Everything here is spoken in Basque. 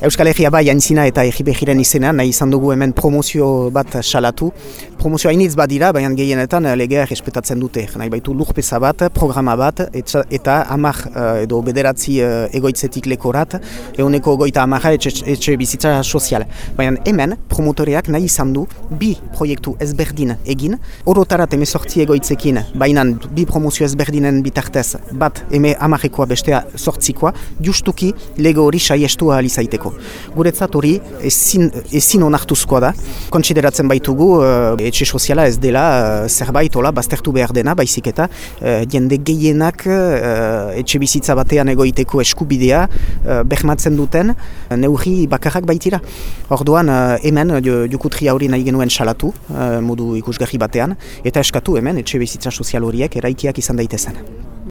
Euskal Herria bai aintzina eta egibegiren izenean, nahi izan dugu hemen promozio bat salatu. Promozio hainitz bat dira, baina gehienetan legea respetatzen dute. Nahi baitu lurpeza bat, programa bat, eta, eta amak edo bederatzi egoitzetik lekorat, eguneko goita amara etxe, etxe bizitza sozial. Baina hemen promotoreak nahi izan du bi proiektu ezberdin egin, orotarat emezortzi egoitzekin, baina bi promozio ezberdinen bitartez bat eme amarekoa bestea sortzikoa, justuki lego hori saiestu alizaiteko. Guretzat hori ezin, ezin onartuzkoa da, kontsideratzen baitugu uh, etxe soziala ez dela uh, zerbait hola baztertu behar dena, baizik eta uh, jende gehienak uh, etxe bizitza batean egoiteko eskubidea behmatzen duten neurri bakarrak baitira. Orduan hemen jukutria hori nahi genuen salatu modu ikusgarri batean, eta eskatu hemen etxe bizitza sozial horiek eraikiak izan daitezen.